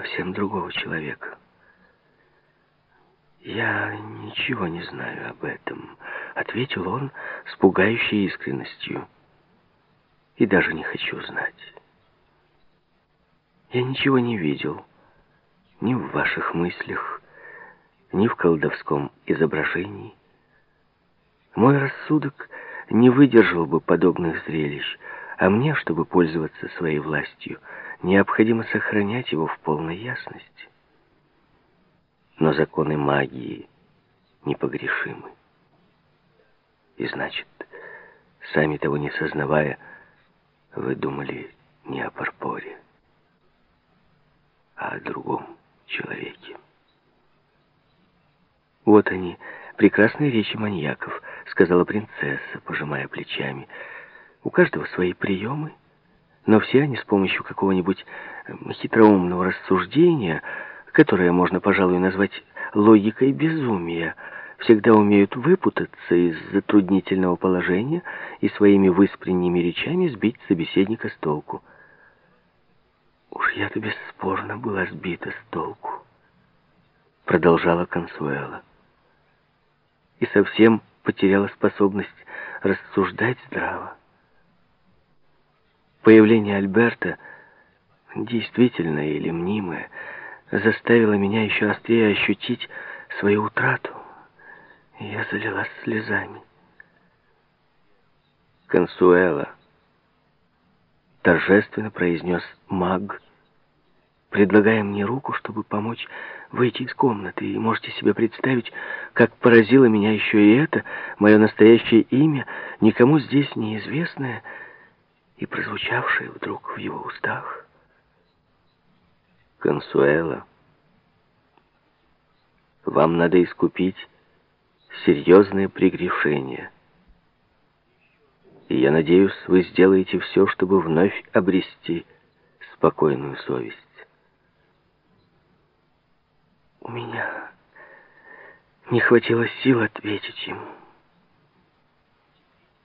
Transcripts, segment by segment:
совсем другого человека. «Я ничего не знаю об этом», — ответил он с пугающей искренностью. «И даже не хочу знать. Я ничего не видел, ни в ваших мыслях, ни в колдовском изображении. Мой рассудок не выдержал бы подобных зрелищ, а мне, чтобы пользоваться своей властью, необходимо сохранять его в полной ясности. Но законы магии непогрешимы. И значит, сами того не сознавая, вы думали не о Парпоре, а о другом человеке. Вот они, прекрасные речи маньяков, сказала принцесса, пожимая плечами. У каждого свои приемы, но все они с помощью какого-нибудь хитроумного рассуждения которое можно, пожалуй, назвать логикой безумия, всегда умеют выпутаться из затруднительного положения и своими выспренними речами сбить собеседника с толку. «Уж я-то бесспорно была сбита с толку», — продолжала Консуэла. «И совсем потеряла способность рассуждать здраво. Появление Альберта, действительное или мнимое, — заставила меня еще острее ощутить свою утрату. Я залилась слезами. «Консуэла», — торжественно произнес маг, предлагая мне руку, чтобы помочь выйти из комнаты. И можете себе представить, как поразило меня еще и это, мое настоящее имя, никому здесь неизвестное и прозвучавшее вдруг в его устах. Консуэла, вам надо искупить серьезные прегрешения. И я надеюсь, вы сделаете все, чтобы вновь обрести спокойную совесть. У меня не хватило сил ответить ему.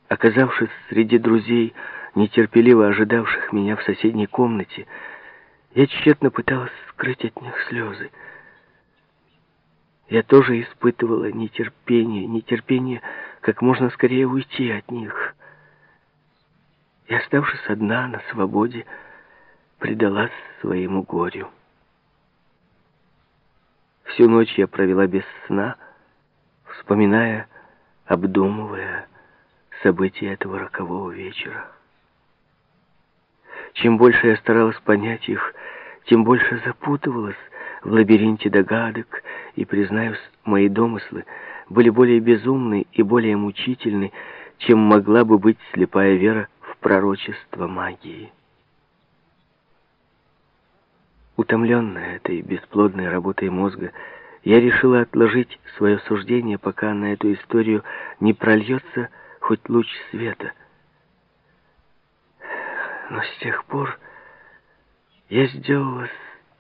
Оказавшись среди друзей, нетерпеливо ожидавших меня в соседней комнате, я тщетно пыталась скрыть от них слезы. Я тоже испытывала нетерпение, нетерпение как можно скорее уйти от них. И, оставшись одна на свободе, предалась своему горю. Всю ночь я провела без сна, вспоминая, обдумывая события этого рокового вечера. Чем больше я старалась понять их, тем больше запутывалась в лабиринте догадок, и, признаюсь, мои домыслы были более безумны и более мучительны, чем могла бы быть слепая вера в пророчество магии. Утомленная этой бесплодной работой мозга, я решила отложить свое суждение, пока на эту историю не прольется хоть луч света. Но с тех пор я сделалась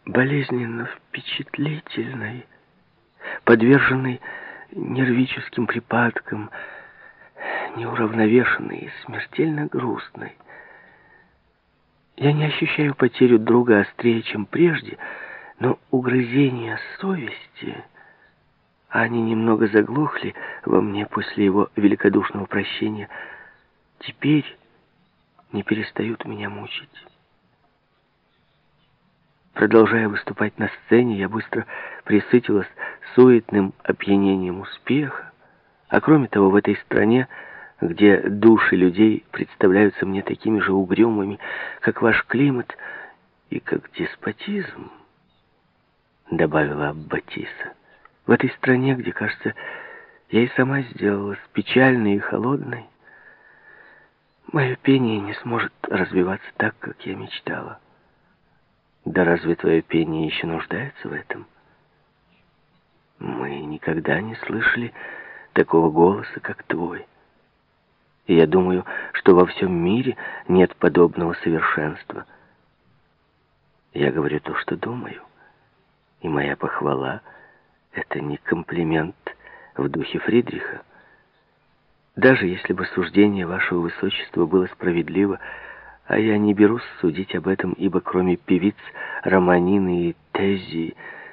болезненно впечатлительной, подверженной нервическим припадкам, неуравновешенной и смертельно грустной. Я не ощущаю потерю друга острее, чем прежде, но угрызения совести, они немного заглохли во мне после его великодушного прощения, теперь не перестают меня мучить. Продолжая выступать на сцене, я быстро присытилась суетным опьянением успеха. А кроме того, в этой стране, где души людей представляются мне такими же угрюмыми, как ваш климат и как деспотизм, добавила Аббатиса, в этой стране, где, кажется, я и сама сделалась печальной и холодной, мое пение не сможет развиваться так, как я мечтала. Да разве твое пение еще нуждается в этом? Мы никогда не слышали такого голоса, как твой. И я думаю, что во всем мире нет подобного совершенства. Я говорю то, что думаю. И моя похвала — это не комплимент в духе Фридриха. Даже если бы суждение вашего высочества было справедливо, А я не берусь судить об этом, ибо кроме певиц Романины и Тези